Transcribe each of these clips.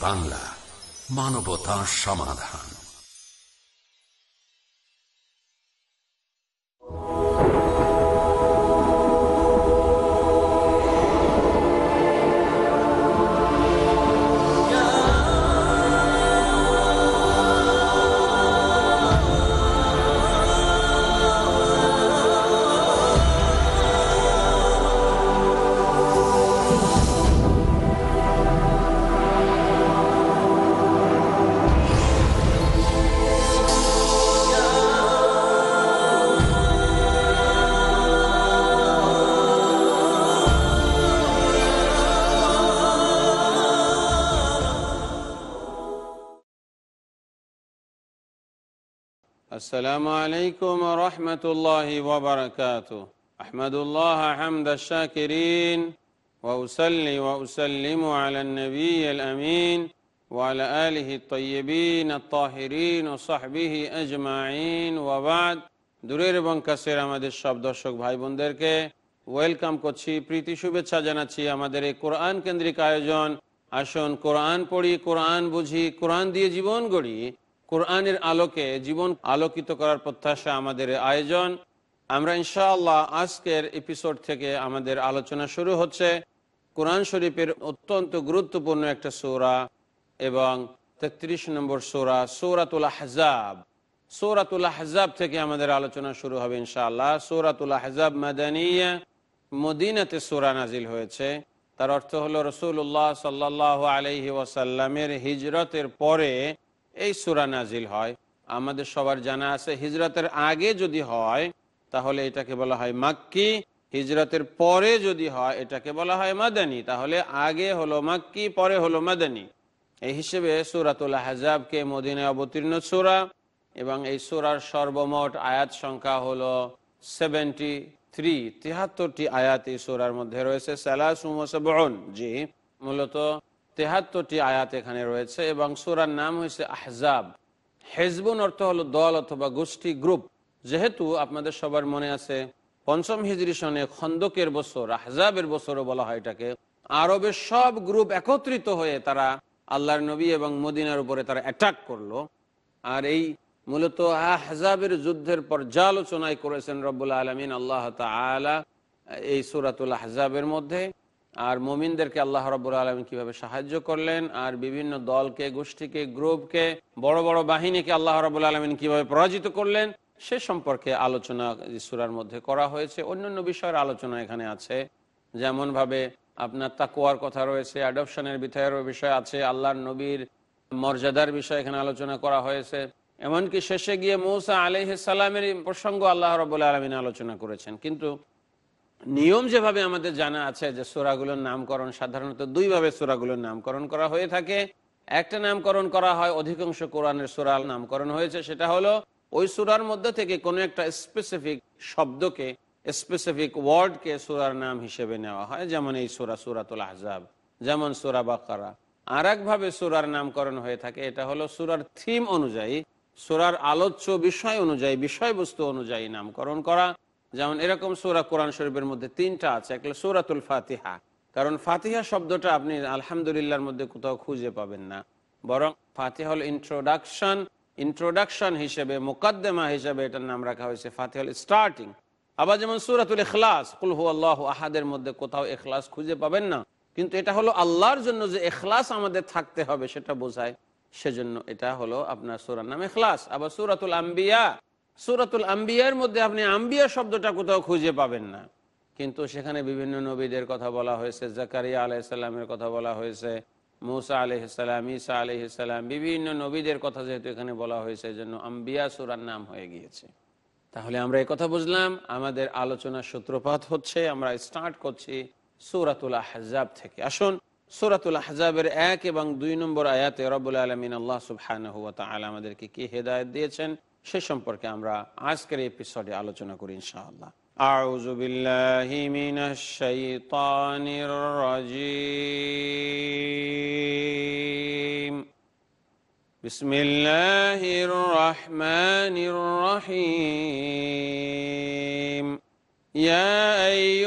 বাংলা মানবতা সমাধান। السلام عليكم ورحمة الله وبركاته أحمد الله حمد الشاكرين وأسلي وأسلم على النبي الأمين وعلى آله الطيبين الطاهرين وصحبه أجمعين وبعد দূরের এবং কাছের আমাদের সব দর্শক ভাই বোনদেরকে ওয়েলকাম করছি প্রীতি শুভেচ্ছা জানাচ্ছি আমাদের এই কোরআন কেন্দ্রিক আয়োজন আসুন কোরআন পড়ি কোরআন বুঝি কোরআন দিয়ে জীবন গড়ি কোরআনের আলোকে, জীবন আলোকিত করার প্রত্যাশা আমাদের আয়োজন। আমরা ইনশাআল্লাহ আজকের এপিসোড থেকে আমাদের আলোচনা শুরু হচ্ছে। কোরআন শরীফের অত্যন্ত গুরুত্বপূর্ণ একটা সৌরা এবং তেত্রিশ নম্বর সৌরা, সৌরাতুল আহজাব। সৌরাতুল আহজাব থেকে আমাদের আলোচনা শুরু হবে ইনশাআল্লাহ। সৌরাতুল আহজাব মাদানিয়া, মদিনাতে সৌরা নাজিল হয়েছে। তার অর্থ হলো রসুল্লাহ সাল্লাহ আলহি ওয়াসাল্লামের হিজরতের পরে এই সুরা নাজিল হয়। আমাদের সবার জানা আছে, হিজরতের আগে যদি হয়, তাহলে এটাকে বলা হয় মাক্কি। হিজরতের পরে যদি হয়, এটাকে বলা হয় মাদানী। তাহলে আগে হলো মাক্কি, পরে হলো মাদানী। এই হিসেবে সুরাতুল হাজাবকে মদিনায় অবতীর্ণ সুরা এবং এই সুরার সর্বমোট আয়াত সংখ্যা হলো সেভেন্টি থ্রি তিহাত্তরটি আয়াত এই সুরার মধ্যে রয়েছে সালাসুমসবন জি, মূলত তেহাত্তরটি আয়াত এখানে রয়েছে এবং সুরার নাম হয়েছে আহজাব। হেজবুন অর্থ হলো দল অথবা গোষ্ঠী, গ্রুপ। যেহেতু আপনাদের সবার মনে আছে, পঞ্চম হিজরি সনে খন্দকের বছর, আহজাবের বছরও বলা হয় এটাকে। আরবের সব গ্রুপ একত্রিত হয়ে তারা আল্লাহর নবী এবং মদিনার উপরে তারা অ্যাটাক করল। আর এই মূলত আহজাবের যুদ্ধের পর্যালোচনায় করেছেন রব্বুল আলমিন, আল্লাহ তালা এই সুরাতুল আহজাবের মধ্যে। আর মোমিনদেরকে আল্লাহ রব্বুল আলমিন কীভাবে সাহায্য করলেন, আর বিভিন্ন দলকে, গোষ্ঠীকে, গ্রুপকে, বড় বড় বাহিনীকে আল্লাহ রব্বুল আলমিন কীভাবে পরাজিত করলেন, সে সম্পর্কে আলোচনা সুরার মধ্যে করা হয়েছে। অন্যান্য বিষয়ের আলোচনা এখানে আছে যেমন ভাবে আপনার তাকুয়ার কথা রয়েছে অ্যাডপশনের বিষয়ের বিষয় আছে, আল্লাহর নবীর মর্যাদার বিষয় এখানে আলোচনা করা হয়েছে। এমনকি শেষে গিয়ে মৌসা আলহ সালামের প্রসঙ্গ আল্লাহ রবুল্লা আলমিন আলোচনা করেছেন। কিন্তু নিয়ম যেভাবে আমাদের জানা আছে যে সোরাগুলোর নামকরণ সাধারণত দুইভাবে সোরাগুলোর নামকরণ করা হয়ে থাকে। একটা নামকরণ করা হয়, অধিকাংশ কোরআনের সুরাল নামকরণ হয়েছে, সেটা হলো ওই সুরার মধ্যে থেকে কোনো একটা স্পেসিফিক শব্দকে স্পেসিফিক ওয়ার্ডকে সুরার নাম হিসেবে নেওয়া হয়, যেমন এই সুরা সুরাতুল আহজাব, যেমন সুরা বাকারা। আর একভাবে সুরার নামকরণ হয়ে থাকে, এটা হলো সুরার থিম অনুযায়ী, সুরার আলোচ্য বিষয় অনুযায়ী, বিষয়বস্তু অনুযায়ী নামকরণ করা। যেমন এরকম সুরা কোরআন শরীফের মধ্যে তিনটা আছে। একটা সুরাতুল ফাতিহা। কারণ ফাতিহা শব্দটা আপনি আলহামদুলিল্লাহর মধ্যে কোথাও খুঁজে পাবেন না। বরং ফাতিহা হল ইন্ট্রোডাকশন ইন্ট্রোডাকশন হিসেবে, মোকাদ্দেমা হিসেবে এটার নাম রাখা হয়েছে। ফাতিহা হল স্টার্টিং আবার যেমন সুরাতুল এখলাস কুলহু আল্লাহ আহাদের মধ্যে কোথাও এখলাস খুঁজে পাবেন না। কিন্তু এটা হলো আল্লাহর জন্য যে এখলাস আমাদের থাকতে হবে, সেটা বোঝায়। সেজন্য এটা হলো আপনার সুরার নাম এখলাস আবার সুরাতুল আম্বিয়া সুরাতুল আম্বিয়ার মধ্যে আপনি আম্বিয়া শব্দটা কোথাও খুঁজে পাবেন না। কিন্তু সেখানে বিভিন্ন নবীদের কথা বলা হয়েছে, জাকারিয়া আলাইসাল্লামের কথা বলা হয়েছে, মৌসা আলহিসাল্লাম ঈসা আলহিসাল্লাম বিভিন্ন নবীদের কথা যেহেতু এখানে বলা হয়েছে জন্য আম্বিয়া সুরার নাম হয়ে গিয়েছে। তাহলে আমরা কথা বুঝলাম, আমাদের আলোচনার সূত্রপাত হচ্ছে, আমরা স্টার্ট করছি সুরাতুল আহজাব থেকে। আসুন, সুরাতুল আহজাবের এক এবং দুই নম্বর আয়াতে রবুল আলমিন আল্লাহ সুবহান আমাদেরকে কি হেদায়ত দিয়েছেন? সে সম্পর্কে আমরা আজকের এপিসোডে আলোচনা করি ইনশাআল্লাহ أعوذ بالله من الشيطان الرجيم بسم الله الرحمن الرحيم يا أيها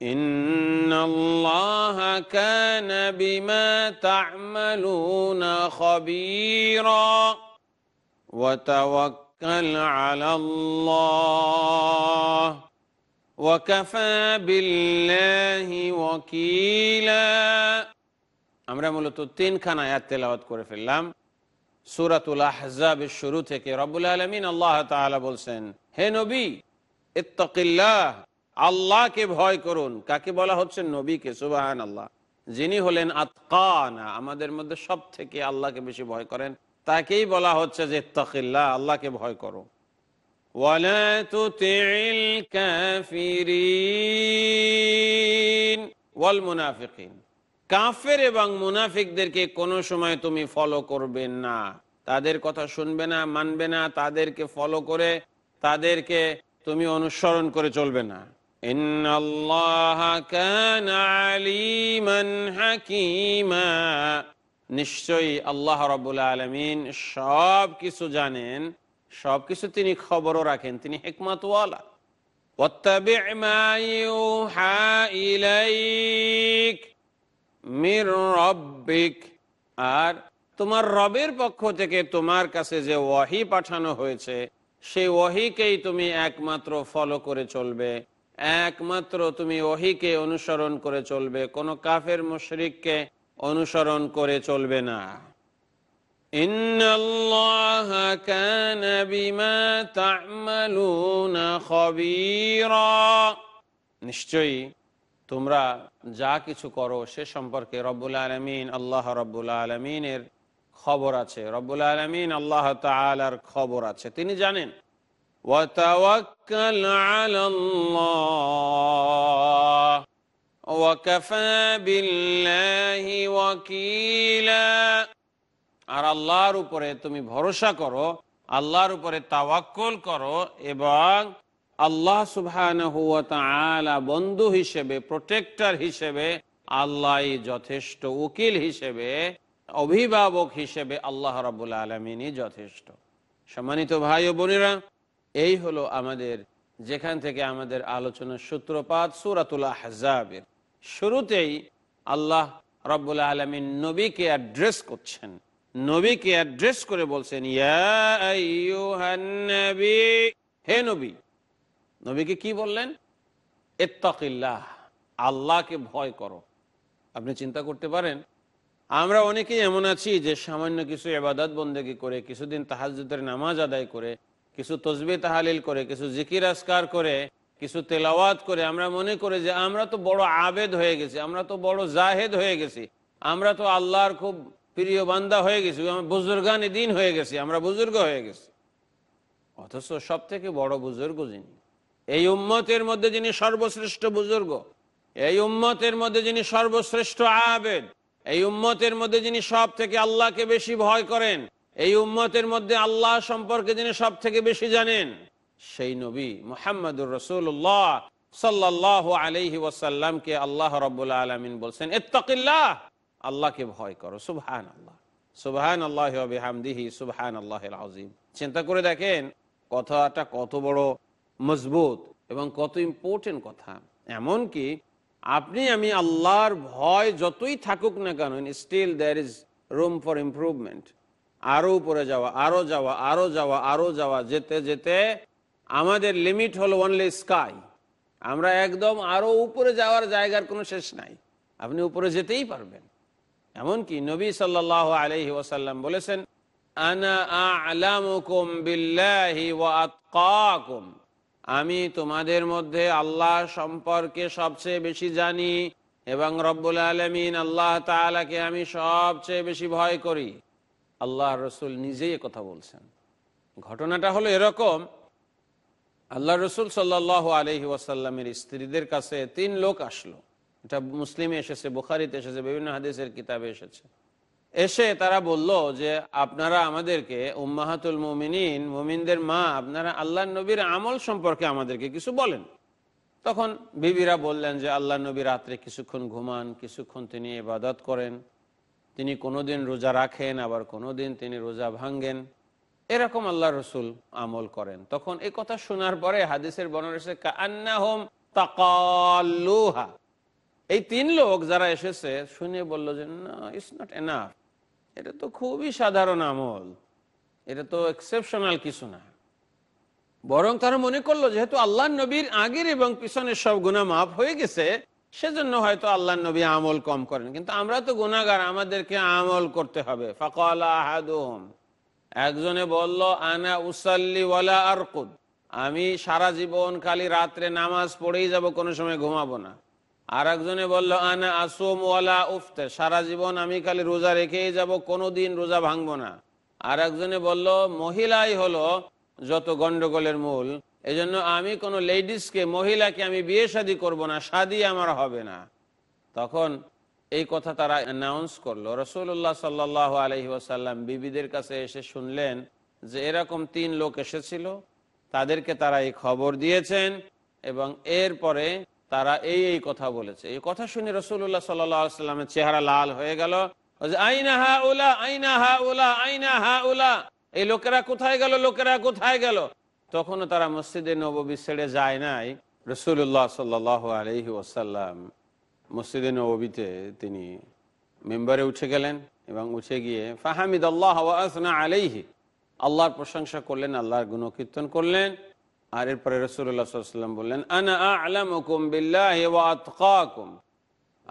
إن الله كان بما تعملون خبيرا وتوكل على الله وكفى بالله وكيلا আমরা মূলত তিনখানা আয়াত তেলাওয়াত করে ফেললাম সুরাতুল আহজাবের শুরু থেকে রব্বুল আলমিন আল্লাহ তাআলা বলছেন হে নবী ইত্তাকিল্লাহ আল্লাহকে ভয় করুন। কাকে বলা হচ্ছে? নবীকে সুবাহান আল্লাহ যিনি হলেন আতকানা, আমাদের মধ্যে সব থেকে আল্লাহকে বেশি ভয় করেন। তাকেই বলা হচ্ছে যে তকিল্লা আল্লাহকে ভয় করো। ওয়াল মুনাফিকিন। কাফের এবং মুনাফিকদেরকে কোনো সময় তুমি ফলো করবে না। তাদের কথা শুনবে না, মানবে না, তাদেরকে ফলো করে তাদেরকে তুমি অনুসরণ করে চলবে না। হাকিমা নিশ্চয়ই আল্লাহ রবুল আলমিন সব কিছু জানেন সবকিছু তিনি খবরও রাখেন তিনি হেকমাতওয়ালা واتبع ما يوحى إليك মির রব্বিক আর তোমার রবের পক্ষ থেকে তোমার কাছে যে ওয়াহি পাঠানো হয়েছে সেই ওয়াহিকেই তুমি একমাত্র ফলো করে চলবে একমাত্র তুমি ওহিকে অনুসরণ করে চলবে, কোনো কাফের মুশরিককে অনুসরণ করে চলবে না। নিশ্চয়ই তোমরা যা কিছু করো সে সম্পর্কে রব্বুল আলমিন, আল্লাহ রব্বুল আলমিনের খবর আছে। রব্বুল আলমিন আল্লাহ তালার খবর আছে। তিনি জানেন আর আল্লাহর উপরে তুমি ভরসা করো, আল্লাহর উপরে তাওয়াক্কল করো এবং আল্লাহ সুবহান বন্ধু হিসেবে, প্রোটেক্টর হিসেবে আল্লাহ যথেষ্ট উকিল হিসেবে, অভিভাবক হিসেবে আল্লাহ রাবুল আলমিনই যথেষ্ট। সম্মানিত ভাই ও বোনেরা এই হলো আমাদের, যেখান থেকে আমাদের আলোচনার সূত্রপাত সুরাতুল হাজাবের শুরুতেই আল্লাহ রব্বুল আলমিন নবীকে অ্যাড্রেস করছেন। নবীকে অ্যাড্রেস করে বলছেন হে নবী, নবীকে কি বললেন? এত্তাকিল্লাহ আল্লাহকে ভয় করো। আপনি চিন্তা করতে পারেন, আমরা অনেকেই এমন আছি যে সামান্য কিছু এবাদত বন্দেগি করে, কিছুদিন তাহাজুদের নামাজ আদায় করে কিছু তসবি তাহালিল করে, কিছু জিকির আসকার করে, কিছু তেলাওয়াত করে, আমরা মনে করি যে আমরা তো বড় আবেদ হয়ে গেছি, আমরা তো বড় জাহেদ হয়ে গেছি, আমরা তো আল্লাহর খুব প্রিয় বান্দা হয়ে গেছি বুজুর্গানি দিন হয়ে গেছি, আমরা বুজুর্গ হয়ে গেছি। অথচ সব থেকে বড় বুজুর্গ যিনি, এই উম্মতের মধ্যে যিনি সর্বশ্রেষ্ঠ বুজুর্গ, এই উম্মতের মধ্যে যিনি সর্বশ্রেষ্ঠ আবেদ, এই উম্মতের মধ্যে যিনি সব থেকে আল্লাহকে বেশি ভয় করেন এই উম্মতের মধ্যে আল্লাহ সম্পর্কে যিনি সব থেকে বেশি জানেন, সেই নবী মোহাম্মদুর রসুল্লাহ সাল্লাহ আলহি ওয়াসাল্লামকে আল্লাহ রব্বুল্লা আলমিন বলছেন এত্তাকিল্লাহ আল্লাহকে ভয় করো সুবহান আল্লাহ সুবহান আল্লাহ হামদিহি সুবহান আল্লাহ আজিম চিন্তা করে দেখেন, কথাটা কত বড় মজবুত এবং কত ইম্পর্টেন্ট কথা। এমন কি আপনি, আমি আল্লাহর ভয় যতই থাকুক না কেন still there is room for improvement আরও উপরে যাওয়া, আরও যাওয়া আরও যাওয়া আরও যাওয়া, যেতে যেতে আমাদের লিমিট হলো অনলি স্কাই আমরা একদম আরও উপরে যাওয়ার জায়গার কোনো শেষ নাই। আপনি উপরে যেতেই পারবেন। এমনকি নবী সাল্লাহ আলহি ওয়াসাল্লাম বলেছেন আমি তোমাদের মধ্যে আল্লাহ সম্পর্কে সবচেয়ে বেশি জানি এবং রব্বুল আলমিন আল্লাহ তালাকে আমি সবচেয়ে বেশি ভয় করি। আল্লাহ রসুল নিজেই কথা বলছেন। ঘটনাটা হলো এরকম, আল্লাহ রসুল সাল্লাহ আলহি ওয়াসাল্লামের স্ত্রীদের কাছে তিন লোক আসলো। এটা মুসলিমে এসেছে, বুখারিতে এসেছে, বিভিন্ন হাদিসের কিতাবে এসেছে। এসে তারা বলল যে, আপনারা আমাদেরকে, উম্মাহাতুল মুমিনিন, মুমিনদের মা, আপনারা আল্লাহ নবীর আমল সম্পর্কে আমাদেরকে কিছু বলেন। তখন বিবিরা বললেন যে আল্লাহ নবী রাত্রে কিছুক্ষণ ঘুমান, কিছুক্ষণ তিনি ইবাদত করেন। তিনি কোনোদিন রোজা রাখেন, আবার কোনোদিন তিনি রোজা ভাঙ্গেন। এরকম আল্লাহ রসুল আমল করেন। তখন এই কথা শোনার পরে হাদিসের বর্ণনা তাকাল্লুহা। এই তিন লোক যারা এসেছে, শুনে বলল যে, না ইটস নট এনাফ এটা তো খুবই সাধারণ আমল। এটা তো এক্সেপশনাল কিছু না। বরং তারা মনে করল, যেহেতু আল্লাহ নবীর আগের এবং পিছনের সব গুণা মাফ হয়ে গেছে সেজন্য হয়তো আল্লাহ নবী আমল কম করেন। কিন্তু আমরা তো গুণাগার আমাদেরকে আমল করতে হবে। একজনে বলল, আনা উসাল্লি ওয়ালা আরকুদ। আমি সারা জীবন খালি রাত্রে নামাজ পড়েই যাব, কোনো সময় ঘুমাবো না। আর একজনে বলল, আনা আসুম ওয়ালা উফতে। সারা জীবন আমি খালি রোজা রেখেই যাব কোনো দিন রোজা ভাঙবো না। আর একজনে বলল, মহিলাই হলো যত গন্ডগোলের মূল এজন্য আমি কোনো লেডিসকে, মহিলাকে আমি বিয়ে শাদী করব না, শাদী আমার হবে না। তখন এই কথা তারা অ্যানাউন্স করল। রসুল্লাহ সাল্লাহ আলহি ওসাল্লাম বিবিদের কাছে এসে শুনলেন যে এরকম তিন লোক এসেছিল, তাদেরকে তারা এই খবর দিয়েছেন এবং এরপরে তারা এই এই কথা বলেছে। এই কথা শুনে রসুল্লাহ সাল্লামের চেহারা লাল হয়ে গেল। এই লোকেরা কোথায় গেল? লোকেরা কোথায় গেল? তখনও তারা মসজিদে নবী ছেড়ে যায় নাই। রসুল্লাহ সাল্লাহ আলহি ওসাল্লাম মসজিদে নবীতে তিনি মেম্বারে উঠে গেলেন এবং উঠে গিয়ে ফাহামিদ আল্লাহ আলাইহি। আল্লাহর প্রশংসা করলেন, আল্লাহর গুণকীর্তন করলেন। আর এরপরে রসুল্লাহাম বললেন, আনা আলামুকুম বিল্লাহি ওয়া আতকাকুম।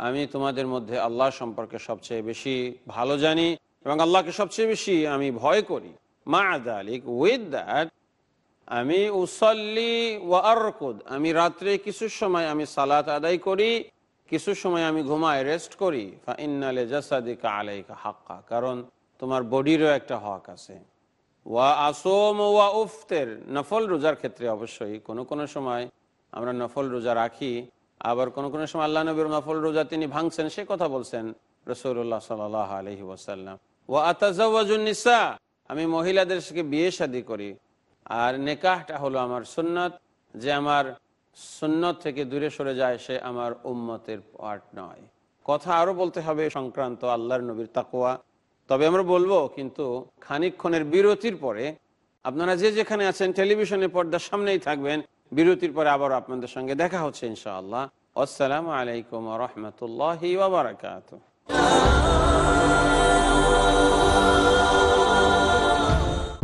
আমি তোমাদের মধ্যে আল্লাহ সম্পর্কে সবচেয়ে বেশি ভালো জানি এবং আল্লাহকে সবচেয়ে বেশি আমি ভয় করি। মা আদালিক উইথ দ্যাট আমি উসল্লি ওয়া আরকুদ। আমি রাত্রে কিছু সময় আমি সালাত আদায় করি, কিছু সময় আমি ঘুমাই রেস্ট করি। হাক্কা। কারণ তোমার বডিরও একটা হক আছে। ওয়া আসোম ওয়া উফতের। নফল রোজার ক্ষেত্রে অবশ্যই কোনো কোনো সময় আমরা নফল রোজা রাখি, আবার কোনো কোনো সময় আল্লাহ নবীর নফল রোজা তিনি ভাঙছেন, সে কথা বলছেন রসৌল্লাহ সাল আলহি ওয়াসাল্লাম। ও আতাজা আমি মহিলাদের সাথে বিয়ে শাদি করি। আর নেকাহটা হলো আমার সুন্নত। যে আমার সুন্নত থেকে দূরে সরে যায়, সে আমার উম্মতের পার্ট নয়। কথা আরও বলতে হবে সংক্রান্ত আল্লাহর নবীর তাকুয়া তবে আমরা বলব, কিন্তু খানিকক্ষণের বিরতির পরে আপনারা যে যেখানে আছেন টেলিভিশনে পর্দার সামনেই থাকবেন। বিরতির পরে আবার আপনাদের সঙ্গে দেখা হচ্ছে ইনশাআল্লাহ। আসসালামু আলাইকুম রহমতুল্লাহ বারাকাত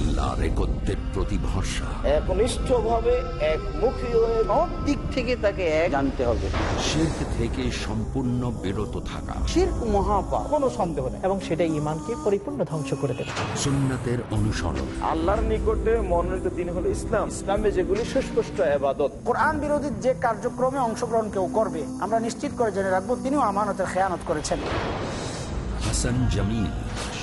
আল্লাহ রেকত্বের প্রতি ভরসা একনিষ্ঠ ভাবে একমুখী হয়ে সব দিক থেকে তাকে এক জানতে হবে। থেকে সম্পূর্ণ বিরত থাকা। শির্ক মহাপাপ। কোনো সন্দেহ নেই। এবং সেটা ইমানকে পরিপূর্ণ ধ্বংস করে দেবে। সুন্নাতের অনুসরণ। আল্লাহর নিকটে মনোনীত দিন হলো ইসলাম। ইসলামে যেগুলি সুস্পষ্ট আবাদত কোরআন বিরোধী যে কার্যক্রমে অংশগ্রহণ কেউ করবে আমরা নিশ্চিত করে জেনে রাখব তিনিও আমানতের খেয়ানত করেছেন। Hasan Jamil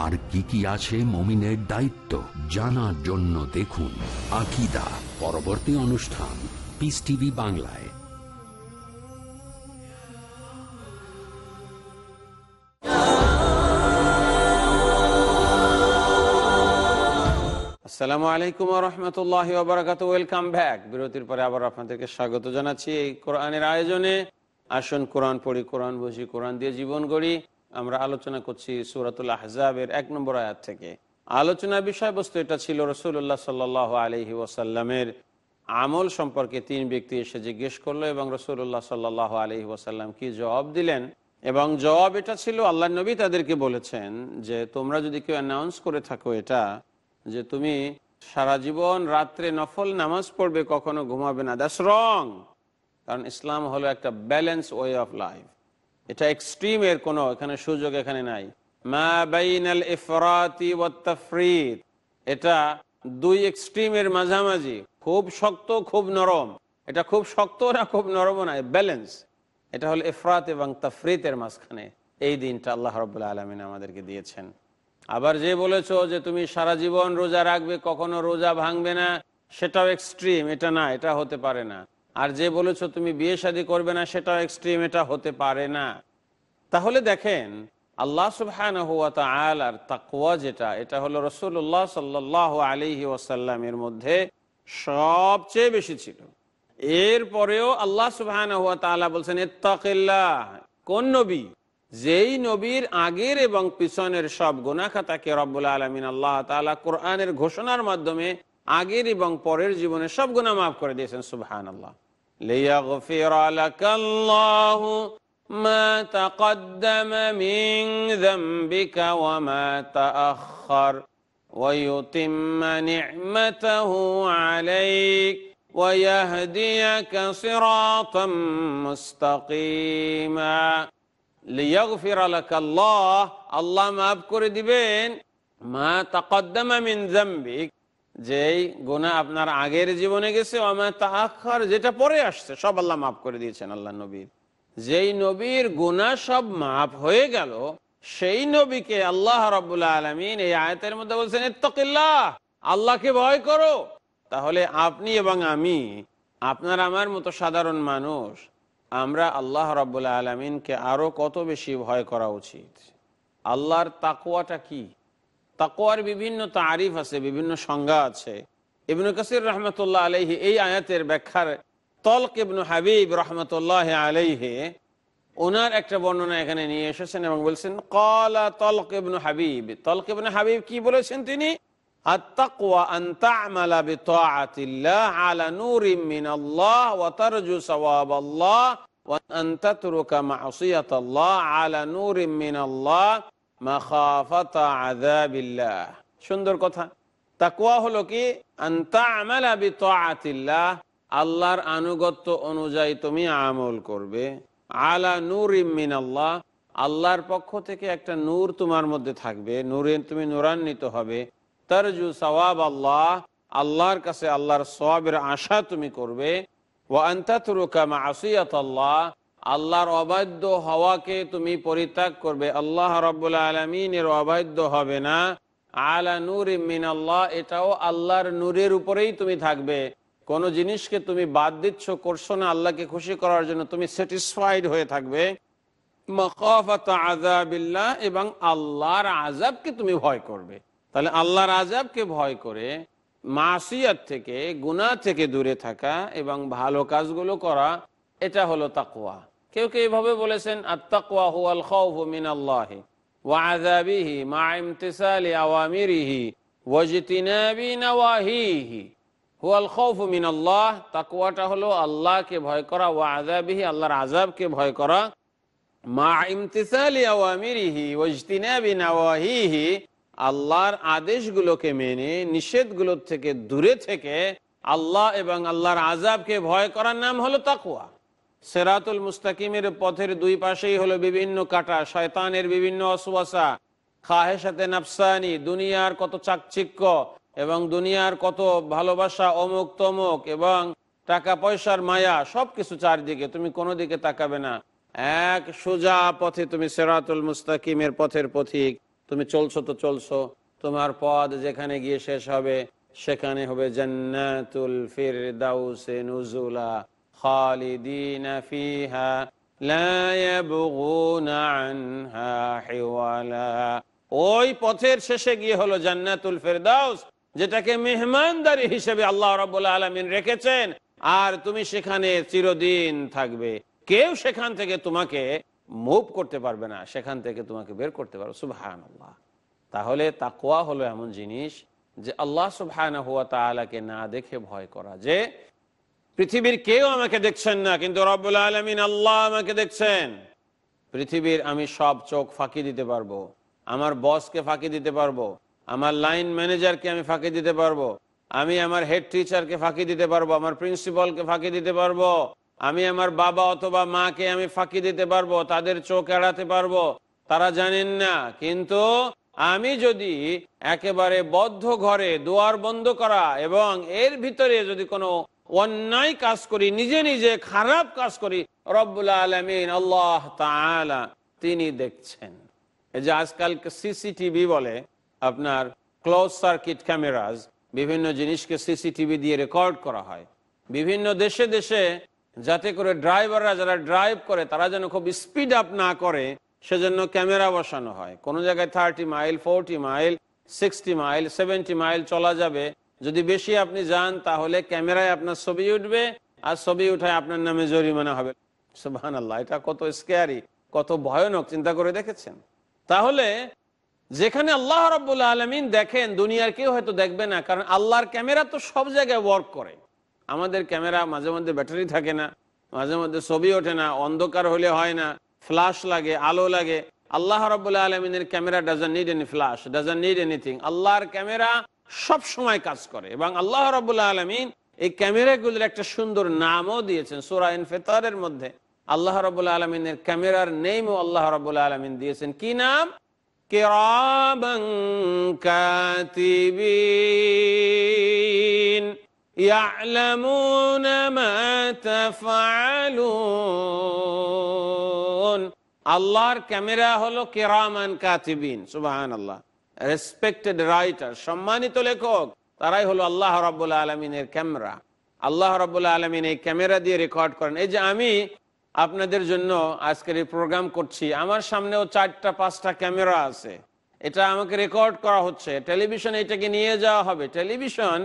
আর কি কি আছে মমিনের দায়িত্ব জানার জন্য দেখুন আকিদা, পরবর্তী অনুষ্ঠান পিস টিভি বাংলায়। আসসালামু আলাইকুম রহমতুল্লাহ ওয়েলকাম ব্যাক বিরতির পরে আবার আপনাদেরকে স্বাগত জানাচ্ছি এই কোরআনের আয়োজনে। আসুন কোরআন পড়ি, কোরআন বসি, কোরআন দিয়ে জীবন গড়ি। আমরা আলোচনা করছি সুরাতুল আহজাবের এক নম্বর আয়াত থেকে। আলোচনার বিষয়বস্তু এটা ছিল রসুল্লাহ সাল আলহি ওসাল্লামের আমল সম্পর্কে তিন ব্যক্তি এসে জিজ্ঞেস করল এবং রসুল্লাহ সাল্লাহ আলহি ওসাল্লাম কি জবাব দিলেন? এবং জবাব এটা ছিল, আল্লাহ নবী তাদেরকে বলেছেন যে, তোমরা যদি কেউ অ্যানাউন্স করে থাকো এটা, যে তুমি সারা জীবন রাত্রে নফল নামাজ পড়বে, কখনো ঘুমাবে না দ্যাটস রং কারণ ইসলাম হলো একটা ব্যালেন্স ওয়ে অফ লাইফ এটা এক্সট্রিমের কোনো এখানে সুযোগ এখানে নাই। এটা দুই এক্সট্রিমের মাঝামাঝি, খুব শক্ত, খুব নরম। এটা খুব শক্ত না খুব নরম না, ব্যালেন্স। এটা হলো ইফরাত এবং তাফরিতের মাঝখানে এই দিনটা আল্লাহ রবুল্লা আলমিন আমাদেরকে দিয়েছেন। আবার যে বলেছ যে তুমি সারা জীবন রোজা রাখবে, কখনো রোজা ভাঙবে না, সেটাও এক্সট্রিম, এটা না, এটা হতে পারে না। আর যে বলেছ তুমি বিয়ে শাদী করবে না সেটাও এক্সট্রিম এটা হতে পারে না। তাহলে দেখেন, আল্লাহ সুবহান আর তাকুয়া যেটা, এটা হলো রসুল্লাহ সাল্লাহ আলিহি ওয়াসাল্লামের মধ্যে সবচেয়ে বেশি ছিল। এরপরেও আল্লাহ সুবহান হুয়া তাআলা বলছেন, ইত্তাকিল্লাহ কোন নবী? যেই নবীর আগের এবং পিছনের সব গুনাখাতাকে রব্বুল আলমিন আল্লাহ তাআলা কোরআনের ঘোষণার মাধ্যমে আগের এবং পরের জীবনে সব গুণা মাফ করে দিয়েছেন সুবহান আল্লাহ আল্লাহ মাফ করে দিবেন মা তাকদ্দমা মিন জম্বিক যেই গোনা আপনার আগের জীবনে গেছে যেটা পরে আসছে, সব আল্লাহ মাফ করে দিয়েছেন আল্লাহ নবীর যেই নবীর গোনা সব মাফ হয়ে গেল, সেই নবীকে আল্লাহ রাব্বুল আলামিন এই আয়তের মধ্যে বলছেন আল্লাহকে ভয় করো। তাহলে আপনি এবং আমি, আপনার আমার মতো সাধারণ মানুষ, আমরা আল্লাহ রাব্বুল আলমিনকে আরও কত বেশি ভয় করা উচিত? আল্লাহর তাকুয়াটা কি? তাকোয়ার বিভিন্ন তারিফ আছে, বিভিন্ন সংজ্ঞা আছে। ইবনু কাসির রহমতুল্লাহ আলহি এই আয়াতের ব্যাখ্যার তলক ইবনু হাবিব রহমতুল্লাহ আলহে ওনার একটা বর্ণনা এখানে নিয়ে এসেছেন এবং বলছেন, কলা তলক ইবনু হাবিব। তলক ইবনু হাবিব কি বলেছেন তিনি? আলা নূরিম মিন আল্লাহ সুন্দর কথা। হলো কি? আল্লাহর আনুগত্য অনুযায়ী তুমি আমল করবে। আলা নূর আল্লাহর পক্ষ থেকে একটা নূর তোমার মধ্যে থাকবে। নূরে তুমি নূরান্বিত হবে। তারজু সওয়াব আল্লাহ আল্লাহর কাছে আল্লাহর সবাবের আশা তুমি করবে। ও আন্তাতুরুকা মা আসিয়াত আল্লাহ আল্লাহর অবাধ্য হওয়াকে তুমি পরিত্যাগ করবে। আল্লাহ রব্বুল আলমিনের অবাধ্য হবে না। আলা নূর মিন আল্লাহ এটাও আল্লাহর নূরের উপরেই তুমি থাকবে। কোন জিনিসকে তুমি বাদ দিচ্ছ, করছ না আল্লাহকে খুশি করার জন্য, তুমি স্যাটিসফাইড হয়ে থাকবে। এবং আল্লাহর আজাবকে তুমি ভয় করবে। তাহলে আল্লাহর আজাবকে ভয় করে মাসিয়াত থেকে গুনা থেকে দূরে থাকা, এবং ভালো কাজগুলো করা, এটা হলো তাকুয়া কেউ কেউ এভাবে বলেছেন ভয় করা আল্লাহর আজাবকে ভয় করা। মা নাওয়াহিহি, আল্লাহর আদেশগুলোকে মেনে থেকে দূরে থেকে আল্লাহ এবং আল্লাহর আজাবকে ভয় করার নাম হলো তাকুয়া সেরাতুল মুস্তাকিমের পথের দুই পাশেই হলো বিভিন্ন কাটা, শয়তানের বিভিন্ন অসুয়াশা খাহেসাতে নাফসানি, দুনিয়ার কত চাকচিক্য এবং দুনিয়ার কত ভালোবাসা অমুক তমুক এবং টাকা পয়সার মায়া, সবকিছু চারদিকে, তুমি কোনো দিকে তাকাবে না। এক সোজা পথে তুমি সেরাতুল মুস্তাকিমের পথের পথিক। তুমি চলছো তো চলছো, তোমার পদ যেখানে গিয়ে শেষ হবে, সেখানে হবে জান্নাতুল ফিরদাউসে নুজুলা। খালিদিন ফিহা লা ইয়াবগুনা আনহা হিওয়ালা ওই পথের শেষে গিয়ে হলো জান্নাতুল ফেরদাউস, যেটাকে মেহমানদারি হিসেবে আল্লাহ রাব্বুল আলামিন রেখেছেন। আর তুমি সেখানে চিরদিন থাকবে। কেউ সেখান থেকে তোমাকে মুভ করতে পারবে না, সেখান থেকে তোমাকে বের করতে পারো সুবহান আল্লাহ তাহলে তাকোয়া হলো এমন জিনিস যে আল্লাহ সুবহান হুয়া তালাকে না দেখে ভয় করা। যে পৃথিবীর কেউ আমাকে দেখছেন না, কিন্তু রব্বুল আলমিন আল্লাহ আমাকে দেখছেন। পৃথিবীর আমি সব চোখ ফাঁকি দিতে পারব, আমার বসকে ফাঁকি দিতে পারব, আমার লাইন ম্যানেজারকে আমি ফাঁকি দিতে পারব, আমি আমার হেড টিচারকে ফাঁকি দিতে পারব, আমার প্রিন্সিপালকে ফাঁকি দিতে পারব, আমি আমার বাবা অথবা মাকে আমি ফাঁকি দিতে পারব, তাদের চোখ এড়াতে পারব, তারা জানেন না। কিন্তু আমি যদি একেবারে বদ্ধ ঘরে দুয়ার বন্ধ করা এবং এর ভিতরে যদি কোনো অন্যায় কাজ করি, নিজে নিজে খারাপ কাজ করি, রব্বুল আলমিন আল্লাহ তিনি দেখছেন। এই যে আজকাল সিসিটিভি বলে আপনার ক্লোজ সার্কিট ক্যামেরাজ বিভিন্ন জিনিসকে সিসিটিভি দিয়ে রেকর্ড করা হয়। বিভিন্ন দেশে দেশে যাতে করে ড্রাইভাররা যারা ড্রাইভ করে, তারা যেন খুব স্পিড আপ না করে, সেজন্য ক্যামেরা বসানো হয়। কোনো জায়গায় thirty mile forty mile sixty mile seventy mile চলা যাবে যদি বেশি আপনি যান, তাহলে ক্যামেরায় আপনার ছবি উঠবে আর ছবি উঠায় আপনার নামে জরিমানা হবে। আল্লাহ এটা কত স্কেয়ারি কত ভয়ানক, চিন্তা করে দেখেছেন? তাহলে যেখানে আল্লাহ রব্বুল আলমিন দেখেন, দুনিয়ার কেউ হয়তো দেখবে না, কারণ আল্লাহর ক্যামেরা তো সব জায়গায় ওয়ার্ক করে। আমাদের ক্যামেরা মাঝে মধ্যে ব্যাটারি থাকে না, মাঝে মধ্যে ছবি ওঠে না, অন্ধকার হলে হয় না ফ্লাশ লাগে, আলো লাগে। আল্লাহ রব্বুল্লাহ আলমিনের camera doesn't need any flash doesn't need anything আল্লাহর ক্যামেরা সব সময় কাজ করে এবং আল্লাহ রবুল্লা আলমিন এই ক্যামেরাগুলোর একটা সুন্দর নামও দিয়েছেন সোরা ফেতারের মধ্যে। আল্লাহ রবুল্লা আলমিনের ক্যামেরার নেইমও আল্লাহ রবুল্লা আলমিন দিয়েছেন। কি নাম? আল্লাহর ক্যামেরা হলো কেরামান কাতিবিন সুবাহ আল্লাহ রেসপেক্টেড রাইটার সম্মানিত লেখক, তারাই হলো আল্লাহ রাবুল্লাহ আলমিনের ক্যামেরা। আল্লাহ রাবুল্লাহ আলমিন এই ক্যামেরা দিয়ে রেকর্ড করেন। এই যে আমি আপনাদের জন্য আজকের এই প্রোগ্রাম করছি, আমার সামনেও চারটা, পাঁচটা ক্যামেরা আছে। এটা আমাকে রেকর্ড করা হচ্ছে। টেলিভিশন এটাকে নিয়ে যাওয়া হবে। টেলিভিশন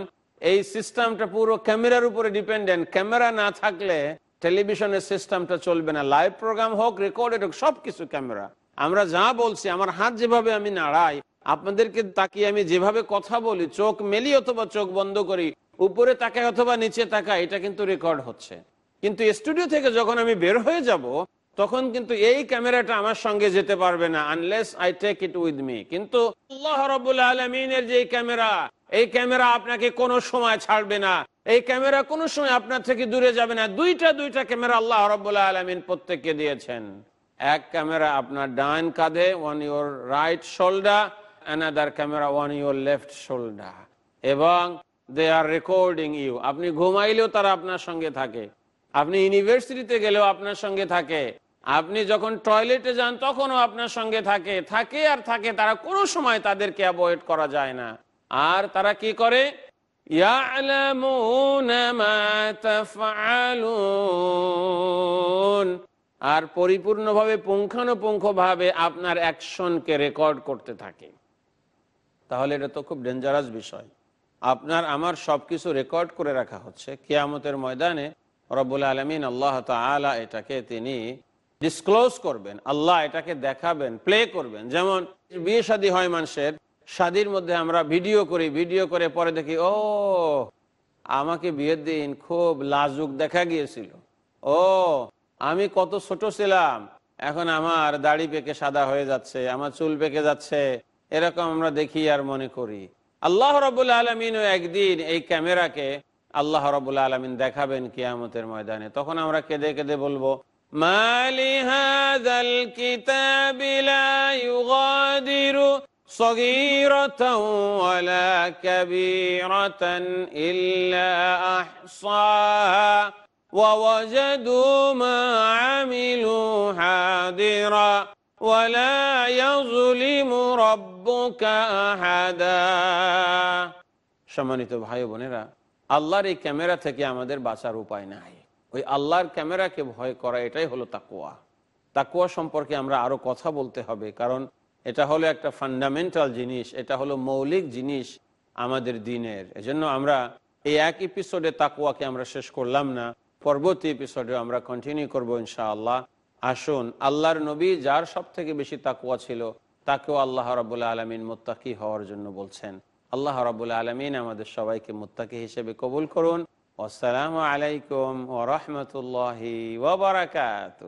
এই সিস্টেমটা পুরো ক্যামেরার উপরে ডিপেন্ডেন্ট ক্যামেরা না থাকলে টেলিভিশনের সিস্টেমটা চলবে না। লাইভ প্রোগ্রাম হোক রেকর্ডেড হোক, সবকিছু ক্যামেরা। আমরা যা বলছি, আমার হাত যেভাবে আমি নাড়াই আপনাদেরকে তাকিয়ে আমি যেভাবে কথা বলি, চোখ মেলি অথবা চোখ বন্ধ করি, উপরে তাকাই অথবা নিচে তাকাই, এটা কিন্তু রেকর্ড হচ্ছে। কিন্তু স্টুডিও থেকে যখন আমি বের হয়ে যাব, তখন কিন্তু এই ক্যামেরাটা আমার সঙ্গে যেতে পারবে না unless I take it with me কিন্তু আল্লাহ রবুল আলমিনের যে ক্যামেরা এই ক্যামেরা আপনাকে কোনো সময় ছাড়বে না। এই ক্যামেরা কোনো সময় আপনার থেকে দূরে যাবে না। দুইটা দুইটা ক্যামেরা আল্লাহ রবুল্লাহ আলমিন প্রত্যেককে দিয়েছেন। এক ক্যামেরা আপনার ডান কাঁধে on your right shoulder another camera on your left shoulder. এবং দে আর রেকর্ডিং ইউ আপনি ঘুমাইলেও তারা আপনার সঙ্গে থাকে আপনি ইউনিভার্সিটিতে গেলেও আপনার সঙ্গে থাকে আপনি যখন টয়লেটে যান তখনও আপনার সঙ্গে থাকে থাকে আর থাকে তারা কোনো সময় তাদেরকে অ্যাভয়েড করা যায় না আর তারা কি করে আর পরিপূর্ণভাবে পুঙ্খানুপুঙ্খ ভাবে আপনার অ্যাকশনকে রেকর্ড করতে থাকে তাহলে এটা তো খুব ডেঞ্জারাস বিষয়। আপনার, আমার সবকিছু রেকর্ড করে রাখা হচ্ছে। কিয়ামতের ময়দানে রব্বুল আলমিন আল্লাহ তালা এটাকে তিনি ডিসক্লোজ করবেন। আল্লাহ এটাকে দেখাবেন প্লে করবেন। যেমন, বিয়ে শাদী হয় মানুষের, শাদির মধ্যে আমরা ভিডিও করি ভিডিও করে পরে দেখি ও আমাকে বিয়ের দিন খুব লাজুক দেখা গিয়েছিল। ও আমি কত ছোট ছিলাম। এখন আমার দাড়ি পেকে সাদা হয়ে যাচ্ছে, আমার চুল পেকে যাচ্ছে। এরকম আমরা দেখি আর মনে করি আল্লাহ রবুল্লা আলমিনও একদিন এই ক্যামেরাকে আল্লাহ রবুল্লা আলমিন দেখাবেন কিয়ামতের ময়দানে তখন আমরা কেঁদে কেঁদে বলবো মালি হাযাল কিতাবিলা ইউগাদিরু صغيرة ولا كبيرة إلا أحصاها ووجدوا ما عملوا حاضرا ولا يظلم ربك أحدا সম্মানিত ভাই বোনেরা আল্লাহর এই ক্যামেরা থেকে আমাদের বাঁচার উপায় নাই ওই আল্লাহর ক্যামেরাকে ভয় করা এটাই হলো তাকুয়া তাকুয়া সম্পর্কে আমরা আরো কথা বলতে হবে কারণ এটা হলো একটা ফান্ডামেন্টাল জিনিস এটা হলো মৌলিক জিনিস আমাদের দিনের এজন্য আমরা এই এক এপিসোডে তাকুয়াকে আমরা শেষ করলাম না পরবর্তী এপিসোডে আমরা কন্টিনিউ করবো ইনশাআল্লাহ আসুন, আল্লাহর নবী যার সব থেকে বেশি তাকুয়া ছিল, তাকেও আল্লাহ রাবুল্লাহ আলমিন মোত্তাকি হওয়ার জন্য বলছেন। আল্লাহ রাবুল্লাহ আলমিন আমাদের সবাইকে মোত্তাকি হিসেবে কবুল করুন। আসসালামু আলাইকুম ওরহমতুল্লাহি ওবরাকাত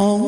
Oh.